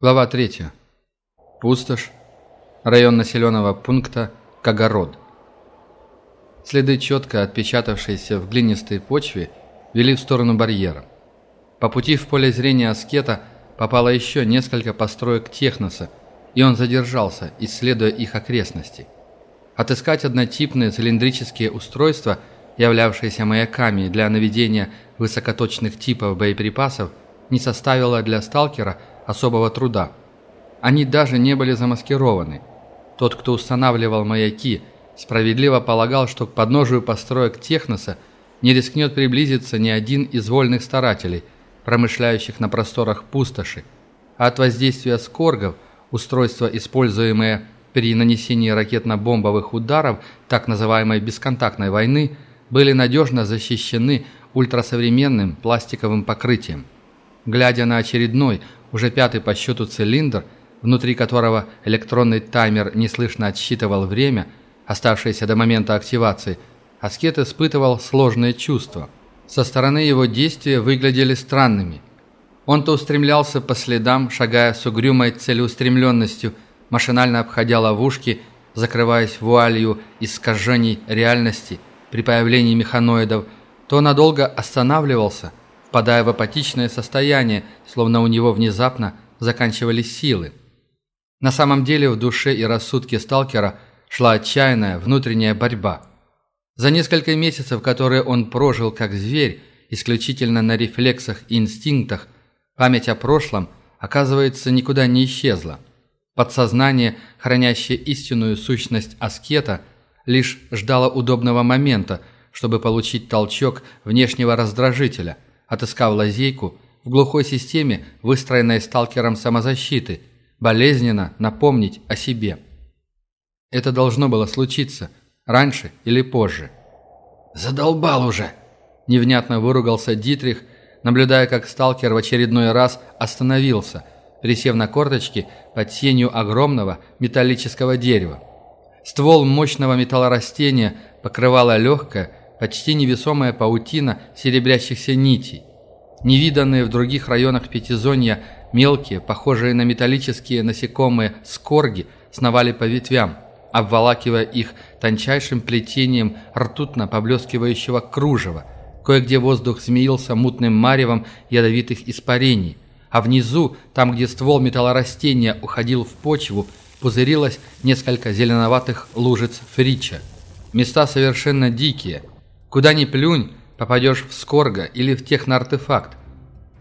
Глава 3. Пустошь. Район населенного пункта Кагород. Следы, четко отпечатавшиеся в глинистой почве, вели в сторону барьера. По пути в поле зрения аскета попало еще несколько построек техноса, и он задержался, исследуя их окрестности. Отыскать однотипные цилиндрические устройства, являвшиеся маяками для наведения высокоточных типов боеприпасов, не составило для сталкера – особого труда. Они даже не были замаскированы. Тот, кто устанавливал маяки, справедливо полагал, что к подножию построек Техноса не рискнет приблизиться ни один из вольных старателей, промышляющих на просторах пустоши. А от воздействия скоргов, устройства, используемые при нанесении ракетно-бомбовых ударов так называемой бесконтактной войны, были надежно защищены ультрасовременным пластиковым покрытием. Глядя на очередной, уже пятый по счету цилиндр, внутри которого электронный таймер неслышно отсчитывал время, оставшееся до момента активации, Аскет испытывал сложные чувства. Со стороны его действия выглядели странными. Он то устремлялся по следам, шагая с угрюмой целеустремленностью, машинально обходя ловушки, закрываясь вуалью искажений реальности при появлении механоидов, то надолго останавливался – впадая в апатичное состояние, словно у него внезапно заканчивались силы. На самом деле в душе и рассудке сталкера шла отчаянная внутренняя борьба. За несколько месяцев, которые он прожил как зверь, исключительно на рефлексах и инстинктах, память о прошлом, оказывается, никуда не исчезла. Подсознание, хранящее истинную сущность аскета, лишь ждало удобного момента, чтобы получить толчок внешнего раздражителя – отыскав лазейку в глухой системе, выстроенной сталкером самозащиты, болезненно напомнить о себе. Это должно было случиться, раньше или позже. «Задолбал уже!» – невнятно выругался Дитрих, наблюдая, как сталкер в очередной раз остановился, присев на корточки под сенью огромного металлического дерева. Ствол мощного металлорастения покрывала легкая, почти невесомая паутина серебрящихся нитей. Невиданные в других районах Пятизонья мелкие, похожие на металлические насекомые скорги, сновали по ветвям, обволакивая их тончайшим плетением ртутно поблескивающего кружева. Кое-где воздух змеился мутным маревом ядовитых испарений, а внизу, там, где ствол металлорастения уходил в почву, пузырилось несколько зеленоватых лужиц фрича. Места совершенно дикие – Куда ни плюнь, попадешь в скорга или в техноартефакт.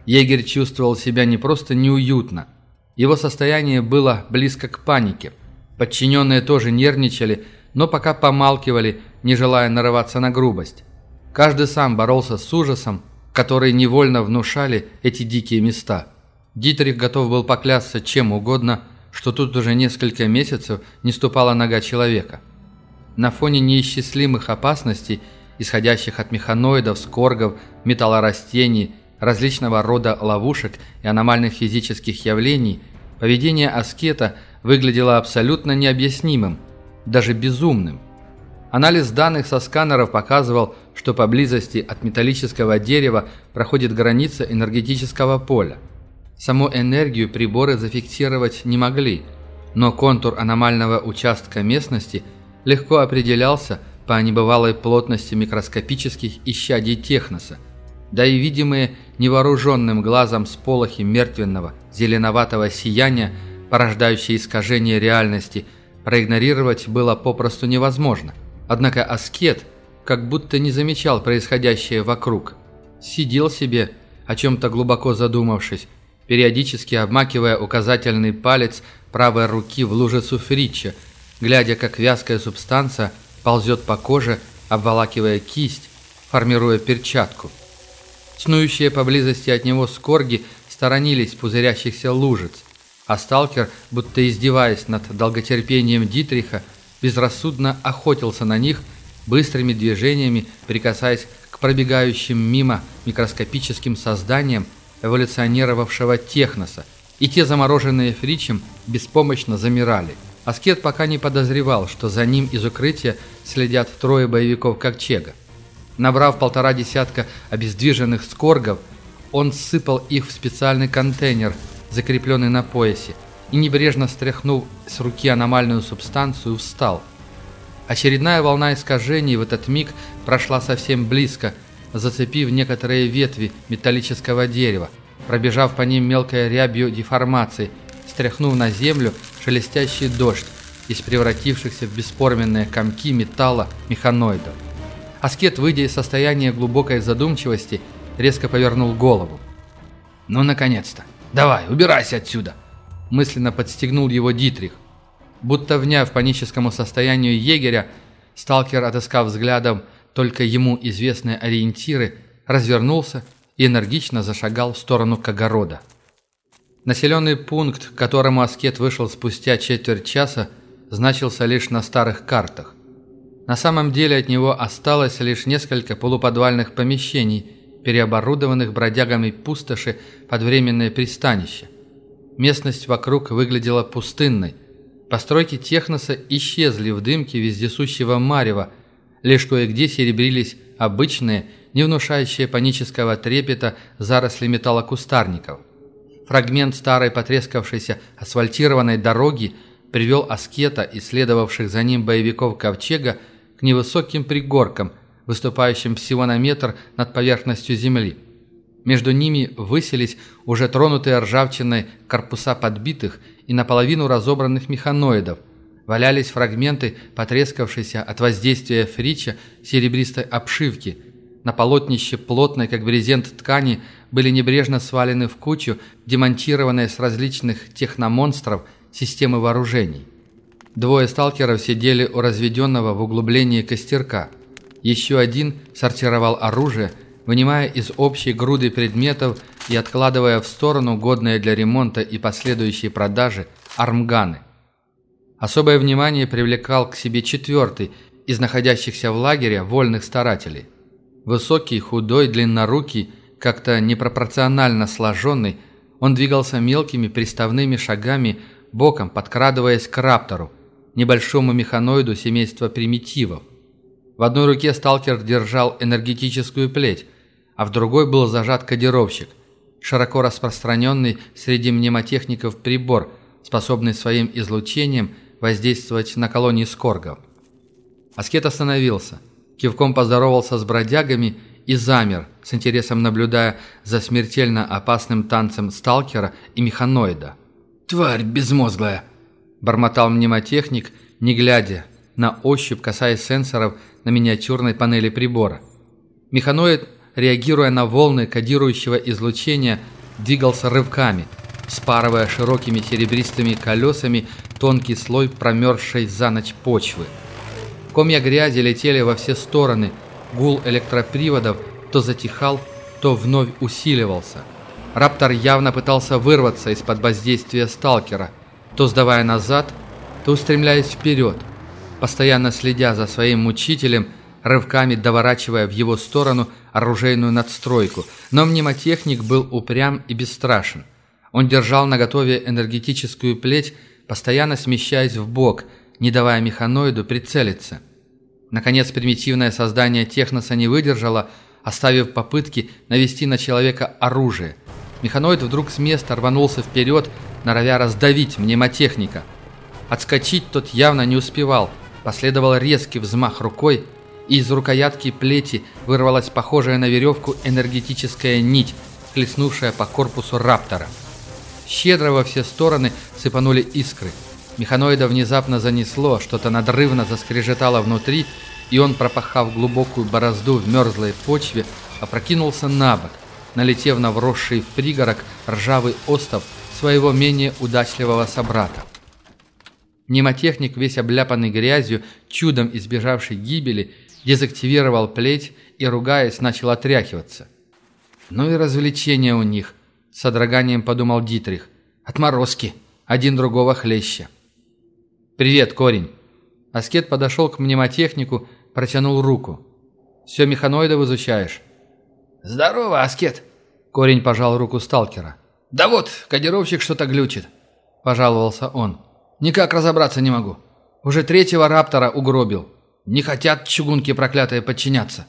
Егерь чувствовал себя не просто неуютно. Его состояние было близко к панике. Подчиненные тоже нервничали, но пока помалкивали, не желая нарываться на грубость. Каждый сам боролся с ужасом, который невольно внушали эти дикие места. Дитрих готов был поклясться чем угодно, что тут уже несколько месяцев не ступала нога человека. На фоне неисчислимых опасностей – исходящих от механоидов, скоргов, металлорастений, различного рода ловушек и аномальных физических явлений, поведение аскета выглядело абсолютно необъяснимым, даже безумным. Анализ данных со сканеров показывал, что поблизости от металлического дерева проходит граница энергетического поля. Саму энергию приборы зафиксировать не могли, но контур аномального участка местности легко определялся по небывалой плотности микроскопических исчадий техноса, да и видимые невооруженным глазом сполохи мертвенного зеленоватого сияния, порождающие искажение реальности, проигнорировать было попросту невозможно. Однако аскет как будто не замечал происходящее вокруг. Сидел себе, о чем-то глубоко задумавшись, периодически обмакивая указательный палец правой руки в лужицу фрича, глядя, как вязкая субстанция – ползет по коже, обволакивая кисть, формируя перчатку. Снующие поблизости от него скорги сторонились пузырящихся лужиц, а сталкер, будто издеваясь над долготерпением Дитриха, безрассудно охотился на них, быстрыми движениями прикасаясь к пробегающим мимо микроскопическим созданиям эволюционировавшего техноса, и те, замороженные фричем, беспомощно замирали – Аскет пока не подозревал, что за ним из укрытия следят трое боевиков Ковчега. Набрав полтора десятка обездвиженных скоргов, он сыпал их в специальный контейнер, закрепленный на поясе, и небрежно стряхнув с руки аномальную субстанцию, встал. Очередная волна искажений в этот миг прошла совсем близко, зацепив некоторые ветви металлического дерева, пробежав по ним мелкой рябью деформации, стряхнув на землю шелестящий дождь из превратившихся в бесформенные комки металла механоидов. Аскет, выйдя из состояния глубокой задумчивости, резко повернул голову. «Ну, наконец-то! Давай, убирайся отсюда!» Мысленно подстегнул его Дитрих. Будто вняв паническому состоянию егеря, сталкер, отыскав взглядом только ему известные ориентиры, развернулся и энергично зашагал в сторону Кагорода. Населенный пункт, к которому Аскет вышел спустя четверть часа, значился лишь на старых картах. На самом деле от него осталось лишь несколько полуподвальных помещений, переоборудованных бродягами пустоши под временное пристанище. Местность вокруг выглядела пустынной. Постройки техноса исчезли в дымке вездесущего марева, лишь кое-где серебрились обычные, не внушающие панического трепета заросли металлокустарников. Фрагмент старой потрескавшейся асфальтированной дороги привел аскета и следовавших за ним боевиков Ковчега к невысоким пригоркам, выступающим всего на метр над поверхностью земли. Между ними высились уже тронутые ржавчиной корпуса подбитых и наполовину разобранных механоидов, валялись фрагменты потрескавшейся от воздействия фрича серебристой обшивки. На полотнище плотной, как брезент ткани, были небрежно свалены в кучу, демонтированные с различных техномонстров системы вооружений. Двое сталкеров сидели у разведенного в углублении костерка. Еще один сортировал оружие, вынимая из общей груды предметов и откладывая в сторону годные для ремонта и последующей продажи армганы. Особое внимание привлекал к себе четвертый из находящихся в лагере вольных старателей. Высокий, худой, длиннорукий, как-то непропорционально сложенный, он двигался мелкими приставными шагами, боком подкрадываясь к раптору, небольшому механоиду семейства примитивов. В одной руке сталкер держал энергетическую плеть, а в другой был зажат кодировщик, широко распространенный среди мнемотехников прибор, способный своим излучением воздействовать на колонии скоргов. Аскет остановился, кивком поздоровался с бродягами и замер, с интересом наблюдая за смертельно опасным танцем сталкера и механоида. «Тварь безмозглая!» Бормотал мнемотехник, не глядя, на ощупь касаясь сенсоров на миниатюрной панели прибора. Механоид, реагируя на волны кодирующего излучения, двигался рывками, спарывая широкими серебристыми колесами тонкий слой промерзшей за ночь почвы. Комья грязи летели во все стороны, гул электроприводов то затихал, то вновь усиливался. Раптор явно пытался вырваться из-под воздействия сталкера – то сдавая назад, то устремляясь вперед, постоянно следя за своим мучителем, рывками доворачивая в его сторону оружейную надстройку. Но мнемотехник был упрям и бесстрашен. Он держал наготове энергетическую плеть, постоянно смещаясь в бок, не давая механоиду прицелиться. Наконец, примитивное создание техноса не выдержало, оставив попытки навести на человека оружие. Механоид вдруг с места рванулся вперед, норовя раздавить мнемотехника. Отскочить тот явно не успевал. Последовал резкий взмах рукой, и из рукоятки плети вырвалась похожая на веревку энергетическая нить, хлестнувшая по корпусу раптора. Щедро во все стороны сыпанули искры. Механоида внезапно занесло, что-то надрывно заскрежетало внутри, и он, пропахав глубокую борозду в мерзлой почве, опрокинулся на бок, налетев на вросший в пригорок ржавый остов своего менее удачливого собрата. Немотехник, весь обляпанный грязью, чудом избежавший гибели, дезактивировал плеть и, ругаясь, начал отряхиваться. «Ну и развлечения у них», — с содроганием подумал Дитрих. «Отморозки, один другого хлеща». «Привет, корень!» Аскет подошел к мнемотехнику, протянул руку. «Все механоидов изучаешь?» «Здорово, Аскет!» Корень пожал руку сталкера. «Да вот, кодировщик что-то глючит», – пожаловался он. «Никак разобраться не могу. Уже третьего раптора угробил. Не хотят чугунки проклятые подчиняться».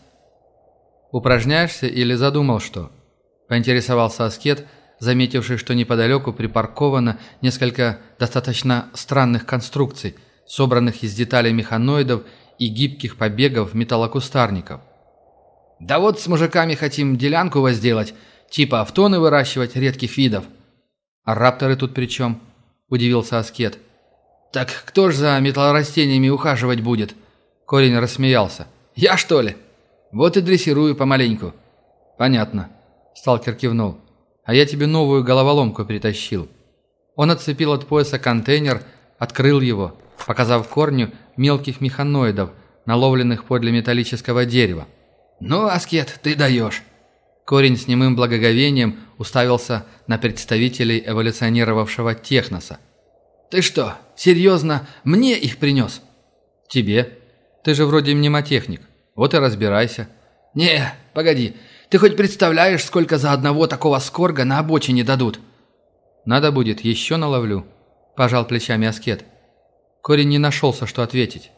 «Упражняешься или задумал что?» – поинтересовался Аскет, заметивший, что неподалеку припарковано несколько достаточно странных конструкций, собранных из деталей механоидов и гибких побегов металлокустарников. «Да вот с мужиками хотим делянку возделать, типа автоны выращивать редких видов». «А рапторы тут при чем?» – удивился Аскет. «Так кто ж за металлорастениями ухаживать будет?» Корень рассмеялся. «Я, что ли? Вот и дрессирую помаленьку». «Понятно», – сталкер кивнул. «А я тебе новую головоломку притащил». Он отцепил от пояса контейнер, открыл его, показав корню мелких механоидов, наловленных подле металлического дерева. «Ну, Аскет, ты даешь!» Корень с немым благоговением уставился на представителей эволюционировавшего техноса. «Ты что, серьезно, мне их принес?» «Тебе. Ты же вроде мнемотехник. Вот и разбирайся». «Не, погоди. Ты хоть представляешь, сколько за одного такого скорга на обочине дадут?» «Надо будет, еще наловлю», – пожал плечами Аскет. Корень не нашелся, что ответить.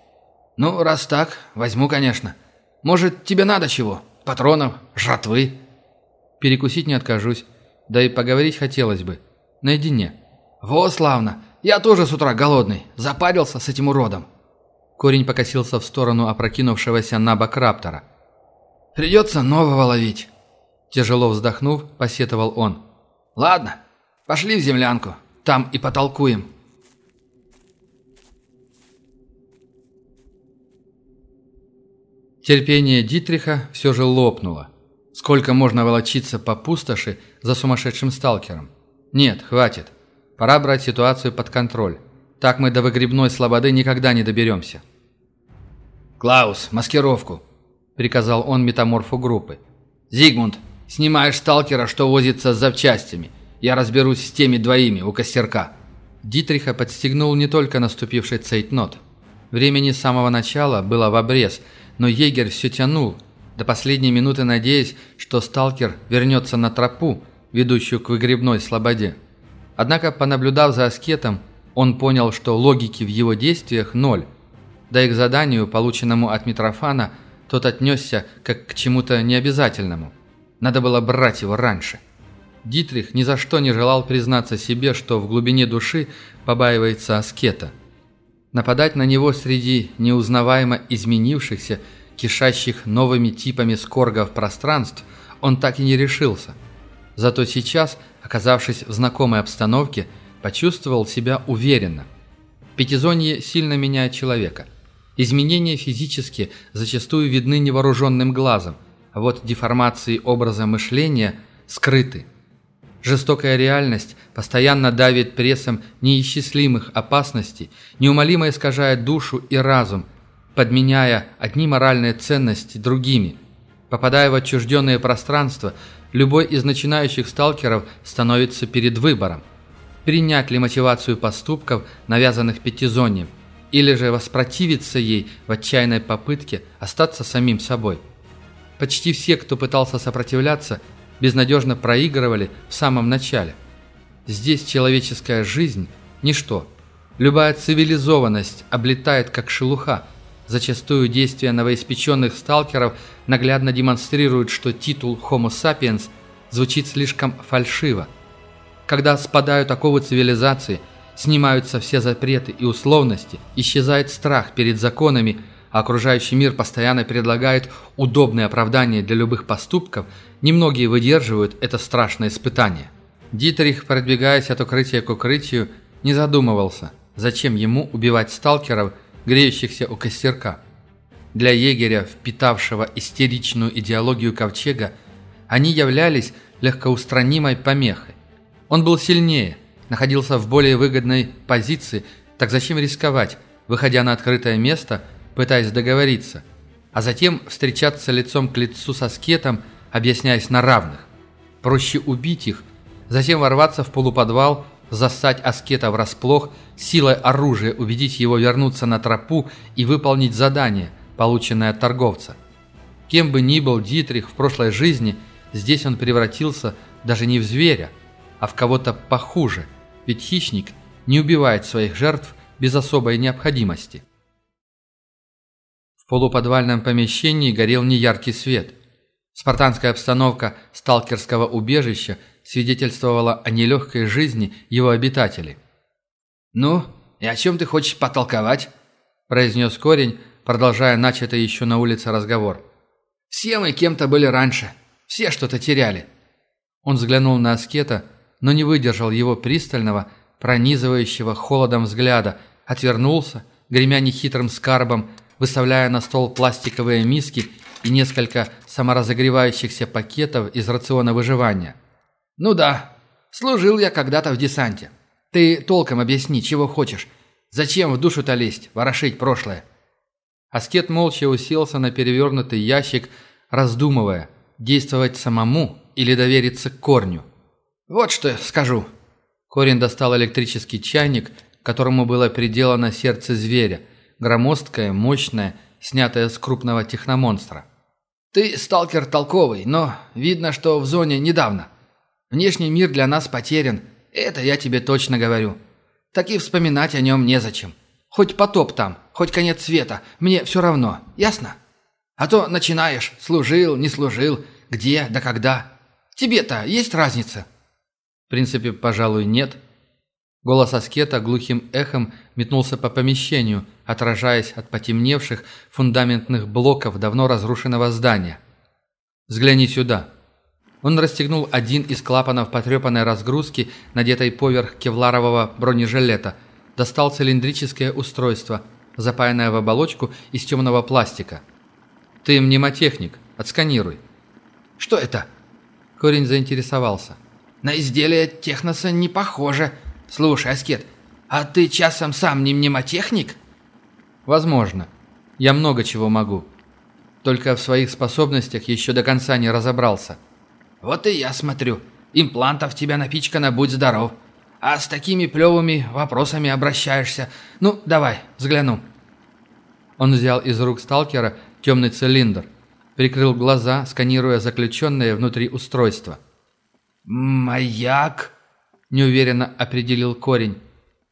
«Ну, раз так, возьму, конечно. Может, тебе надо чего? Патронов? Жратвы?» «Перекусить не откажусь. Да и поговорить хотелось бы. Наедине». «Во, славно! Я тоже с утра голодный. Запарился с этим уродом». Корень покосился в сторону опрокинувшегося на бок раптора. «Придется нового ловить». Тяжело вздохнув, посетовал он. «Ладно, пошли в землянку. Там и потолкуем». Терпение Дитриха все же лопнуло. Сколько можно волочиться по пустоши за сумасшедшим сталкером? Нет, хватит. Пора брать ситуацию под контроль. Так мы до выгребной слободы никогда не доберемся. «Клаус, маскировку!» – приказал он метаморфу группы. «Зигмунд, снимаешь сталкера, что возится с запчастями. Я разберусь с теми двоими у костерка». Дитриха подстегнул не только наступивший цейтнот. Времени с самого начала было в обрез – но егерь все тянул, до последней минуты надеясь, что сталкер вернется на тропу, ведущую к выгребной слободе. Однако, понаблюдав за аскетом, он понял, что логики в его действиях ноль. Да и к заданию, полученному от Митрофана, тот отнесся как к чему-то необязательному. Надо было брать его раньше. Дитрих ни за что не желал признаться себе, что в глубине души побаивается аскета – Нападать на него среди неузнаваемо изменившихся, кишащих новыми типами скоргов пространств, он так и не решился. Зато сейчас, оказавшись в знакомой обстановке, почувствовал себя уверенно. Пятизонье сильно меняет человека. Изменения физически зачастую видны невооруженным глазом, а вот деформации образа мышления скрыты – Жестокая реальность постоянно давит прессом неисчислимых опасностей, неумолимо искажает душу и разум, подменяя одни моральные ценности другими. Попадая в отчужденное пространство, любой из начинающих сталкеров становится перед выбором. Принять ли мотивацию поступков, навязанных пятизоньем, или же воспротивиться ей в отчаянной попытке остаться самим собой. Почти все, кто пытался сопротивляться, безнадежно проигрывали в самом начале. Здесь человеческая жизнь – ничто. Любая цивилизованность облетает как шелуха. Зачастую действия новоиспеченных сталкеров наглядно демонстрируют, что титул «Homo sapiens» звучит слишком фальшиво. Когда спадают оковы цивилизации, снимаются все запреты и условности, исчезает страх перед законами – а окружающий мир постоянно предлагает удобные оправдания для любых поступков, немногие выдерживают это страшное испытание. Дитрих, продвигаясь от укрытия к укрытию, не задумывался, зачем ему убивать сталкеров, греющихся у костерка. Для егеря, впитавшего истеричную идеологию ковчега, они являлись легкоустранимой помехой. Он был сильнее, находился в более выгодной позиции, так зачем рисковать, выходя на открытое место – пытаясь договориться, а затем встречаться лицом к лицу со скетом, объясняясь на равных. Проще убить их, затем ворваться в полуподвал, застать аскета врасплох, силой оружия убедить его вернуться на тропу и выполнить задание, полученное от торговца. Кем бы ни был Дитрих в прошлой жизни, здесь он превратился даже не в зверя, а в кого-то похуже, ведь хищник не убивает своих жертв без особой необходимости полуподвальном помещении горел неяркий свет. Спартанская обстановка сталкерского убежища свидетельствовала о нелегкой жизни его обитателей. «Ну, и о чем ты хочешь потолковать?» – произнес корень, продолжая начатый еще на улице разговор. «Все мы кем-то были раньше. Все что-то теряли». Он взглянул на аскета, но не выдержал его пристального, пронизывающего холодом взгляда, отвернулся, гремя нехитрым скарбом, выставляя на стол пластиковые миски и несколько саморазогревающихся пакетов из рациона выживания. «Ну да, служил я когда-то в десанте. Ты толком объясни, чего хочешь. Зачем в душу-то лезть, ворошить прошлое?» Аскет молча уселся на перевернутый ящик, раздумывая, действовать самому или довериться корню. «Вот что скажу». Корень достал электрический чайник, которому было приделано сердце зверя, громоздкое, мощное, снятое с крупного техномонстра. «Ты сталкер толковый, но видно, что в зоне недавно. Внешний мир для нас потерян, это я тебе точно говорю. Так и вспоминать о нем незачем. Хоть потоп там, хоть конец света, мне все равно, ясно? А то начинаешь, служил, не служил, где, да когда. Тебе-то есть разница?» «В принципе, пожалуй, нет». Голос Аскета глухим эхом метнулся по помещению, отражаясь от потемневших фундаментных блоков давно разрушенного здания. «Взгляни сюда». Он расстегнул один из клапанов потрепанной разгрузки, надетой поверх кевларового бронежилета, достал цилиндрическое устройство, запаянное в оболочку из темного пластика. «Ты мнемотехник, отсканируй». «Что это?» Корень заинтересовался. «На изделие техноса не похоже. Слушай, Аскет, а ты часом сам не мнемотехник?» «Возможно. Я много чего могу. Только в своих способностях еще до конца не разобрался». «Вот и я смотрю. Имплантов тебя напичкано, будь здоров. А с такими плевыми вопросами обращаешься. Ну, давай, взгляну». Он взял из рук сталкера темный цилиндр – прикрыл глаза, сканируя заключенное внутри устройство. «Маяк?» – неуверенно определил корень.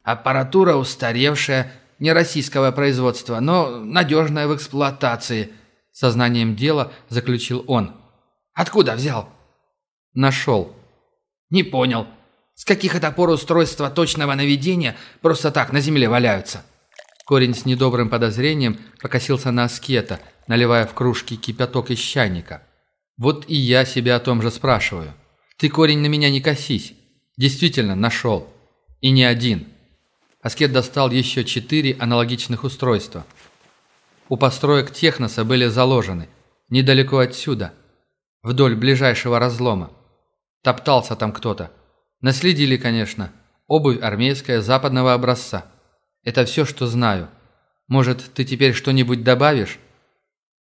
«Аппаратура устаревшая, не российского производства, но надежная в эксплуатации», – сознанием дела заключил он. «Откуда взял?» «Нашел». «Не понял. С каких это пор устройства точного наведения просто так на земле валяются?» Корень с недобрым подозрением покосился на аскета – наливая в кружки кипяток из чайника. Вот и я себя о том же спрашиваю. Ты, корень, на меня не косись. Действительно, нашел. И не один. Аскет достал еще четыре аналогичных устройства. У построек Техноса были заложены. Недалеко отсюда. Вдоль ближайшего разлома. Топтался там кто-то. Наследили, конечно. Обувь армейская западного образца. Это все, что знаю. Может, ты теперь что-нибудь добавишь?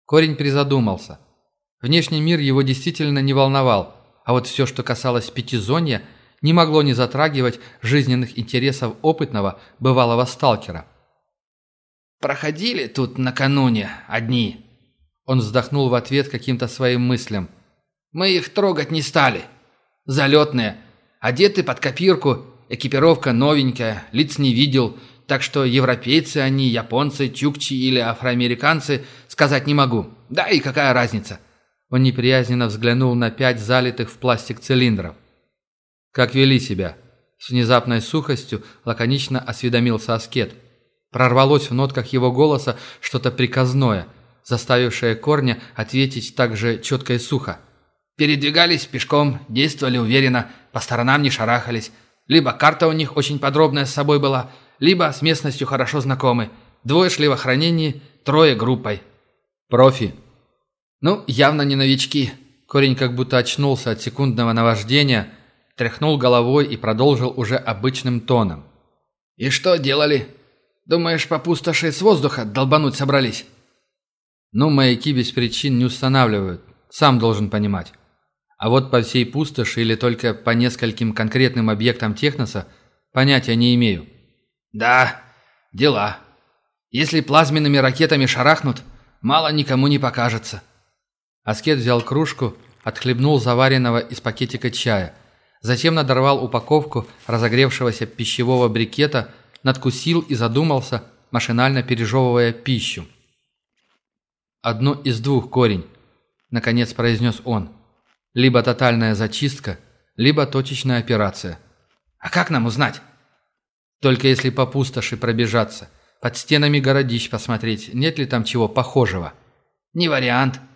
Корень призадумался. Внешний мир его действительно не волновал, а вот все, что касалось пятизонья, не могло не затрагивать жизненных интересов опытного, бывалого сталкера. «Проходили тут накануне одни?» Он вздохнул в ответ каким-то своим мыслям. «Мы их трогать не стали. Залетные, одеты под копирку, экипировка новенькая, лиц не видел, так что европейцы они, японцы, тюкчи или афроамериканцы сказать не могу. Да и какая разница?» Он неприязненно взглянул на пять залитых в пластик цилиндров. «Как вели себя?» С внезапной сухостью лаконично осведомился Аскет. Прорвалось в нотках его голоса что-то приказное, заставившее Корня ответить так же четко и сухо. «Передвигались пешком, действовали уверенно, по сторонам не шарахались. Либо карта у них очень подробная с собой была, либо с местностью хорошо знакомы. Двое шли в охранении, трое группой. Профи. Ну, явно не новички. Корень как будто очнулся от секундного наваждения, тряхнул головой и продолжил уже обычным тоном. «И что делали? Думаешь, по пустоши с воздуха долбануть собрались?» «Ну, маяки без причин не устанавливают. Сам должен понимать. А вот по всей пустоши или только по нескольким конкретным объектам Техноса понятия не имею». «Да, дела. Если плазменными ракетами шарахнут, мало никому не покажется». Аскет взял кружку, отхлебнул заваренного из пакетика чая, затем надорвал упаковку разогревшегося пищевого брикета, надкусил и задумался, машинально пережевывая пищу. Одно из двух корень. — наконец произнес он. «Либо тотальная зачистка, либо точечная операция». «А как нам узнать?» «Только если по пустоши пробежаться, под стенами городищ посмотреть, нет ли там чего похожего». «Не вариант», —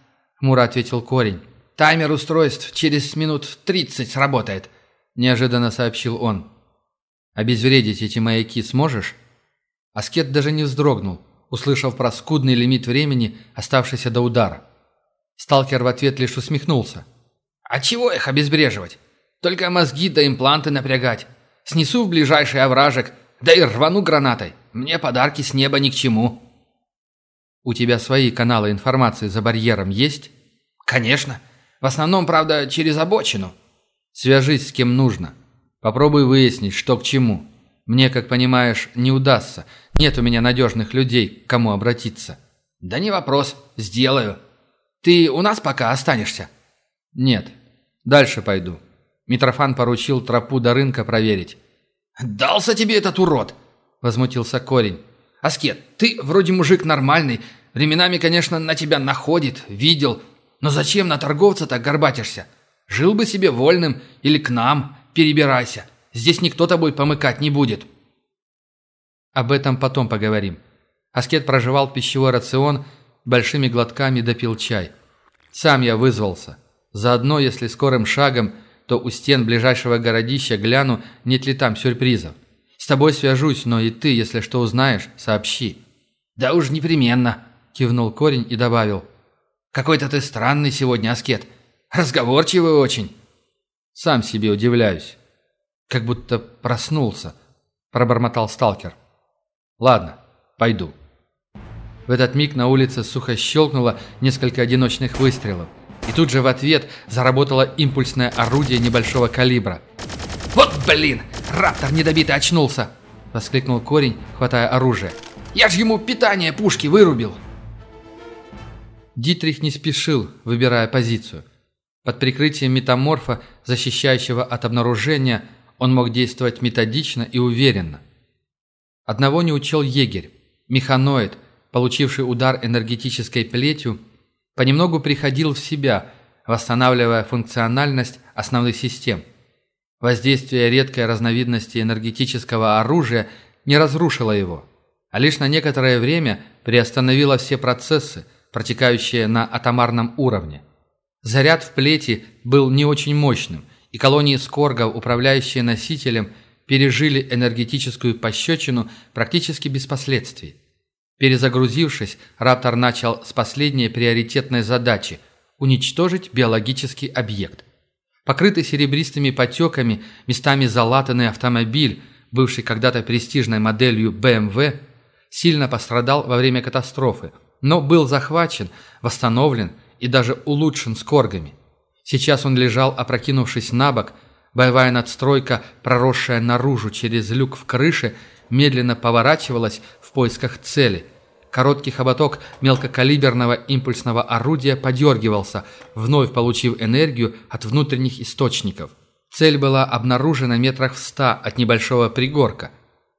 хмуро ответил корень. «Таймер устройств через минут тридцать сработает», — неожиданно сообщил он. «Обезвредить эти маяки сможешь?» Аскет даже не вздрогнул, услышав про скудный лимит времени, оставшийся до удара. Сталкер в ответ лишь усмехнулся. «А чего их обезвреживать? Только мозги да импланты напрягать. Снесу в ближайший овражек, да и рвану гранатой. Мне подарки с неба ни к чему». «У тебя свои каналы информации за барьером есть?» «Конечно. В основном, правда, через обочину». «Свяжись с кем нужно. Попробуй выяснить, что к чему. Мне, как понимаешь, не удастся. Нет у меня надежных людей, к кому обратиться». «Да не вопрос. Сделаю. Ты у нас пока останешься?» «Нет. Дальше пойду. Митрофан поручил тропу до рынка проверить». «Дался тебе этот урод!» – возмутился корень. «Аскет, ты вроде мужик нормальный. Временами, конечно, на тебя находит, видел. Но зачем на торговца так горбатишься? Жил бы себе вольным или к нам перебирайся. Здесь никто тобой помыкать не будет». «Об этом потом поговорим». Аскет проживал пищевой рацион, большими глотками допил чай. «Сам я вызвался. Заодно, если скорым шагом, то у стен ближайшего городища гляну, нет ли там сюрпризов. С тобой свяжусь, но и ты, если что узнаешь, сообщи». «Да уж непременно», – кивнул корень и добавил. «Какой-то ты странный сегодня, Аскет. Разговорчивый очень». «Сам себе удивляюсь. Как будто проснулся», – пробормотал сталкер. «Ладно, пойду». В этот миг на улице сухо щелкнуло несколько одиночных выстрелов. И тут же в ответ заработало импульсное орудие небольшого калибра. «Вот блин! Раптор недобитый очнулся!» – воскликнул корень, хватая оружие. «Я ж ему питание пушки вырубил!» Дитрих не спешил, выбирая позицию. Под прикрытием метаморфа, защищающего от обнаружения, он мог действовать методично и уверенно. Одного не учел егерь. Механоид, получивший удар энергетической плетью, понемногу приходил в себя, восстанавливая функциональность основных систем. Воздействие редкой разновидности энергетического оружия не разрушило его, а лишь на некоторое время приостановило все процессы, протекающие на атомарном уровне. Заряд в плети был не очень мощным, и колонии скоргов, управляющие носителем, пережили энергетическую пощечину практически без последствий. Перезагрузившись, Раптор начал с последней приоритетной задачи – уничтожить биологический объект. Покрытый серебристыми потеками, местами залатанный автомобиль, бывший когда-то престижной моделью BMW, сильно пострадал во время катастрофы, но был захвачен, восстановлен и даже улучшен скоргами. Сейчас он лежал, опрокинувшись на бок, боевая надстройка, проросшая наружу через люк в крыше, медленно поворачивалась в поисках цели. Короткий хоботок мелкокалиберного импульсного орудия подергивался, вновь получив энергию от внутренних источников. Цель была обнаружена метрах в ста от небольшого пригорка.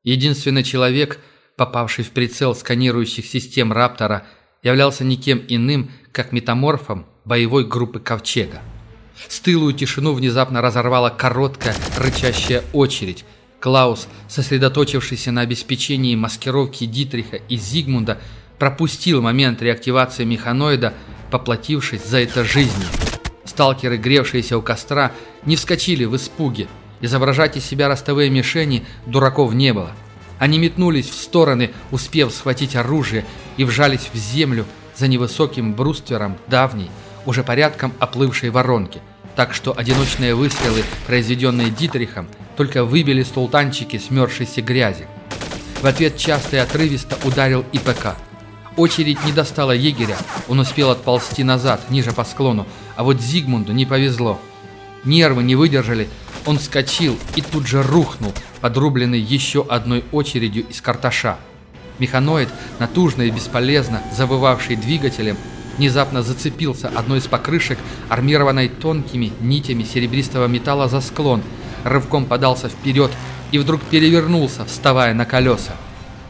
Единственный человек, попавший в прицел сканирующих систем «Раптора», являлся никем иным, как метаморфом боевой группы «Ковчега». Стылую тишину внезапно разорвала короткая рычащая очередь, Клаус, сосредоточившийся на обеспечении маскировки Дитриха и Зигмунда, пропустил момент реактивации механоида, поплатившись за это жизнью. Сталкеры, гревшиеся у костра, не вскочили в испуге. Изображать из себя ростовые мишени дураков не было. Они метнулись в стороны, успев схватить оружие, и вжались в землю за невысоким бруствером давней, уже порядком оплывшей воронки – так что одиночные выстрелы, произведенные Дитрихом, только выбили стултанчики смерзшейся грязи. В ответ часто и отрывисто ударил ИПК. Очередь не достала егеря, он успел отползти назад, ниже по склону, а вот Зигмунду не повезло. Нервы не выдержали, он вскочил и тут же рухнул, подрубленный еще одной очередью из карташа. Механоид, натужно и бесполезно завывавший двигателем, внезапно зацепился одной из покрышек, армированной тонкими нитями серебристого металла за склон, рывком подался вперед и вдруг перевернулся, вставая на колеса.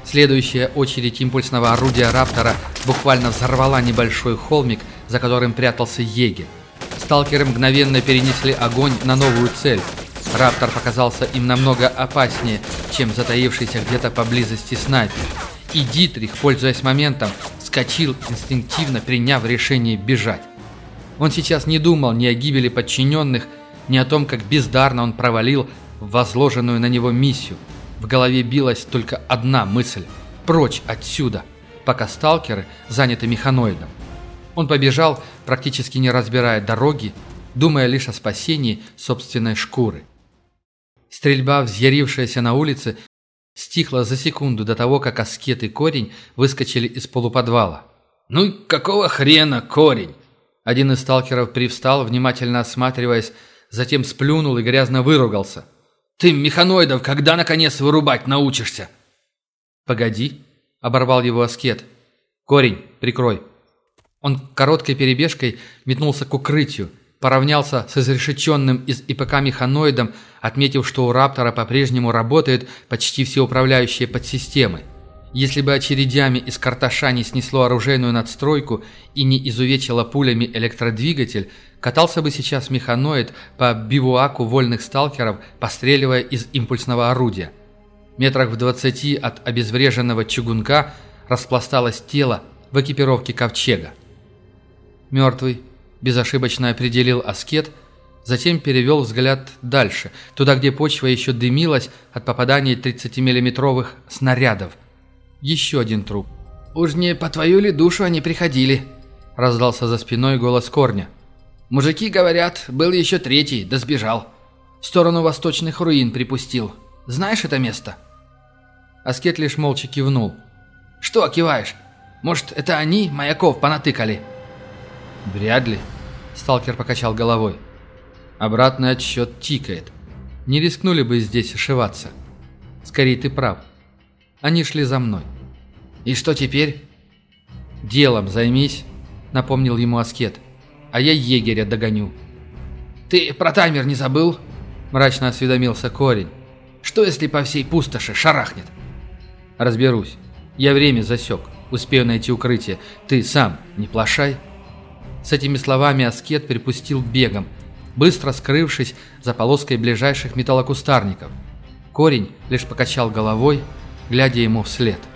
Следующая очередь импульсного орудия «Раптора» буквально взорвала небольшой холмик, за которым прятался егерь. Сталкеры мгновенно перенесли огонь на новую цель. Раптор показался им намного опаснее, чем затаившийся где-то поблизости снайпер. И Дитрих, пользуясь моментом, вскочил, инстинктивно приняв решение бежать. Он сейчас не думал ни о гибели подчиненных, ни о том, как бездарно он провалил возложенную на него миссию. В голове билась только одна мысль – прочь отсюда, пока сталкеры заняты механоидом. Он побежал, практически не разбирая дороги, думая лишь о спасении собственной шкуры. Стрельба, взъярившаяся на улице, стихла за секунду до того, как аскет и корень выскочили из полуподвала. «Ну и какого хрена, корень?» Один из сталкеров привстал, внимательно осматриваясь, затем сплюнул и грязно выругался. «Ты механоидов когда, наконец, вырубать научишься?» «Погоди», — оборвал его аскет. «Корень, прикрой». Он короткой перебежкой метнулся к укрытию, поравнялся с изрешеченным из ИПК механоидом, отметив, что у Раптора по-прежнему работают почти все управляющие подсистемы. Если бы очередями из карташа не снесло оружейную надстройку и не изувечило пулями электродвигатель, катался бы сейчас механоид по бивуаку вольных сталкеров, постреливая из импульсного орудия. Метрах в двадцати от обезвреженного чугунка распласталось тело в экипировке ковчега. Мертвый, безошибочно определил аскет, затем перевел взгляд дальше, туда, где почва еще дымилась от попаданий 30-миллиметровых снарядов. Еще один труп. «Уж не по твою ли душу они приходили?» – раздался за спиной голос Корня. «Мужики говорят, был еще третий, да сбежал. В сторону восточных руин припустил. Знаешь это место?» Аскет лишь молча кивнул. «Что киваешь? Может, это они маяков понатыкали?» «Вряд ли», — сталкер покачал головой. «Обратный отсчет тикает. Не рискнули бы здесь ошиваться. Скорее, ты прав. Они шли за мной». «И что теперь?» «Делом займись», — напомнил ему Аскет. «А я егеря догоню». «Ты про таймер не забыл?» — мрачно осведомился Корень. «Что, если по всей пустоши шарахнет?» «Разберусь. Я время засек. Успею найти укрытие. Ты сам не плашай». С этими словами аскет припустил бегом, быстро скрывшись за полоской ближайших металлокустарников. Корень лишь покачал головой, глядя ему вслед –